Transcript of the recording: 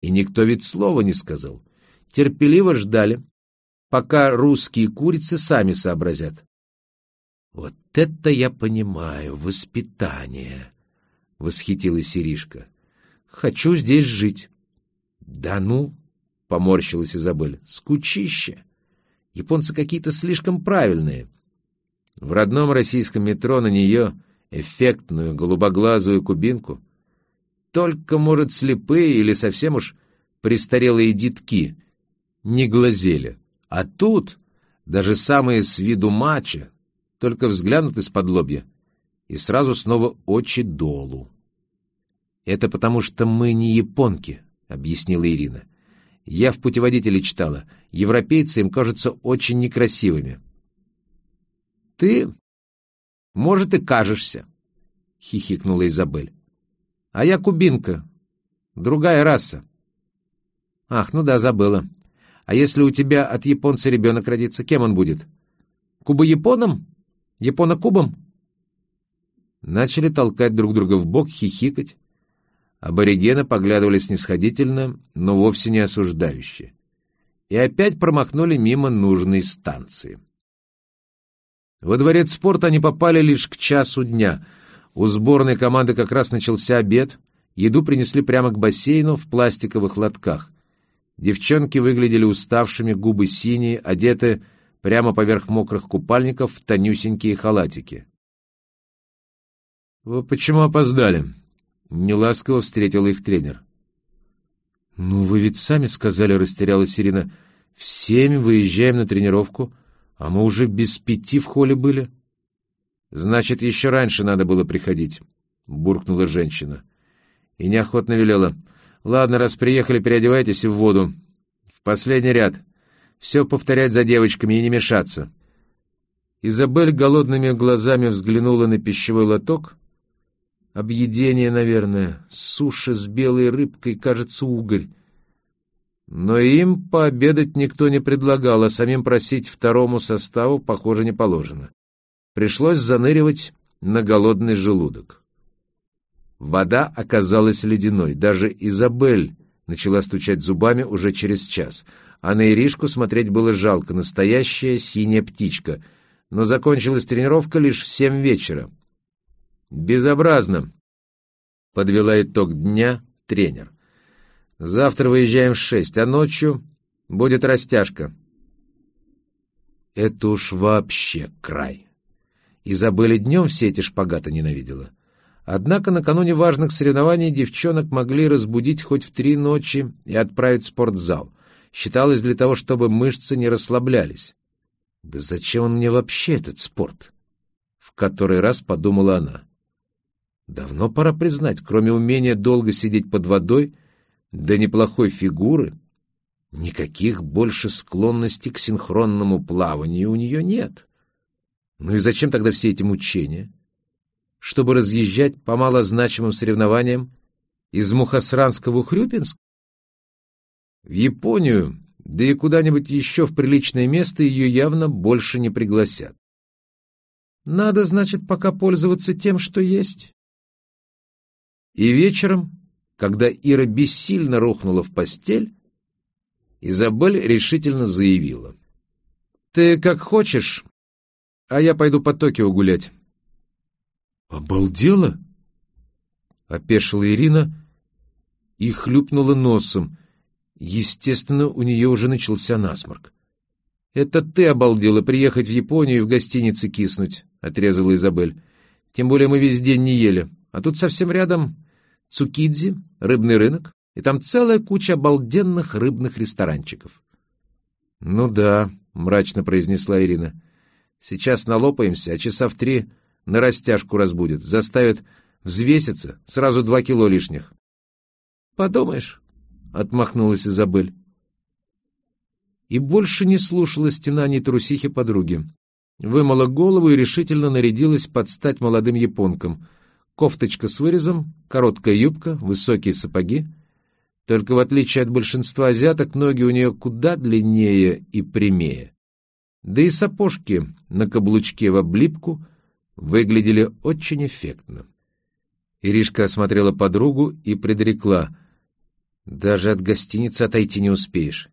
И никто ведь слова не сказал. Терпеливо ждали, пока русские курицы сами сообразят. «Вот это я понимаю, воспитание!» — восхитилась Иришка. «Хочу здесь жить». «Да ну!» — поморщилась Изабель. «Скучище! Японцы какие-то слишком правильные». В родном российском метро на нее, эффектную голубоглазую кубинку, только, может, слепые или совсем уж престарелые детки не глазели. А тут даже самые с виду мачо только взглянут из-под лобья, и сразу снова очи долу. «Это потому, что мы не японки», — объяснила Ирина. «Я в путеводителе читала. Европейцы им кажутся очень некрасивыми». «Ты, может, и кажешься», — хихикнула Изабель. «А я кубинка. Другая раса». «Ах, ну да, забыла. А если у тебя от японца ребенок родится, кем он будет? Куба-японом? Япона-кубом?» Начали толкать друг друга в бок, хихикать. Аборигены поглядывали снисходительно, но вовсе не осуждающе. И опять промахнули мимо нужной станции. Во дворец спорта они попали лишь к часу дня. У сборной команды как раз начался обед. Еду принесли прямо к бассейну в пластиковых лотках. Девчонки выглядели уставшими, губы синие, одеты прямо поверх мокрых купальников в тонюсенькие халатики. «Вы почему опоздали?» — неласково встретил их тренер. «Ну, вы ведь сами сказали, — растерялась Ирина, — в выезжаем на тренировку, а мы уже без пяти в холле были». «Значит, еще раньше надо было приходить», — буркнула женщина. И неохотно велела. «Ладно, раз приехали, переодевайтесь в воду. В последний ряд. Все повторять за девочками и не мешаться». Изабель голодными глазами взглянула на пищевой лоток. Объедение, наверное. Суши с белой рыбкой, кажется, угорь. Но им пообедать никто не предлагал, а самим просить второму составу, похоже, не положено. Пришлось заныривать на голодный желудок. Вода оказалась ледяной. Даже Изабель начала стучать зубами уже через час. А на Иришку смотреть было жалко. Настоящая синяя птичка. Но закончилась тренировка лишь в семь вечера. «Безобразно», — подвела итог дня тренер. «Завтра выезжаем в шесть, а ночью будет растяжка». Это уж вообще край. И забыли днем все эти шпагаты ненавидела. Однако накануне важных соревнований девчонок могли разбудить хоть в три ночи и отправить в спортзал. Считалось для того, чтобы мышцы не расслаблялись. «Да зачем он мне вообще этот спорт?» В который раз подумала она. Давно пора признать, кроме умения долго сидеть под водой, да неплохой фигуры, никаких больше склонностей к синхронному плаванию у нее нет. Ну и зачем тогда все эти мучения? Чтобы разъезжать по малозначимым соревнованиям из Мухосранского в Хрюпинск? В Японию, да и куда-нибудь еще в приличное место ее явно больше не пригласят. Надо, значит, пока пользоваться тем, что есть. И вечером, когда Ира бессильно рухнула в постель, Изабель решительно заявила. «Ты как хочешь, а я пойду по Токио гулять». «Обалдела?» — опешила Ирина и хлюпнула носом. Естественно, у нее уже начался насморк. «Это ты обалдела приехать в Японию и в гостинице киснуть», — отрезала Изабель. «Тем более мы весь день не ели. А тут совсем рядом Цукидзи, рыбный рынок, и там целая куча обалденных рыбных ресторанчиков. — Ну да, — мрачно произнесла Ирина. — Сейчас налопаемся, а часа в три на растяжку разбудит, заставит взвеситься сразу два кило лишних. — Подумаешь, — отмахнулась Изабель. И больше не слушала стенаний трусихи подруги. Вымыла голову и решительно нарядилась под стать молодым японкам — кофточка с вырезом, короткая юбка, высокие сапоги. Только в отличие от большинства азиаток, ноги у нее куда длиннее и прямее. Да и сапожки на каблучке в облипку выглядели очень эффектно. Иришка осмотрела подругу и предрекла. Даже от гостиницы отойти не успеешь.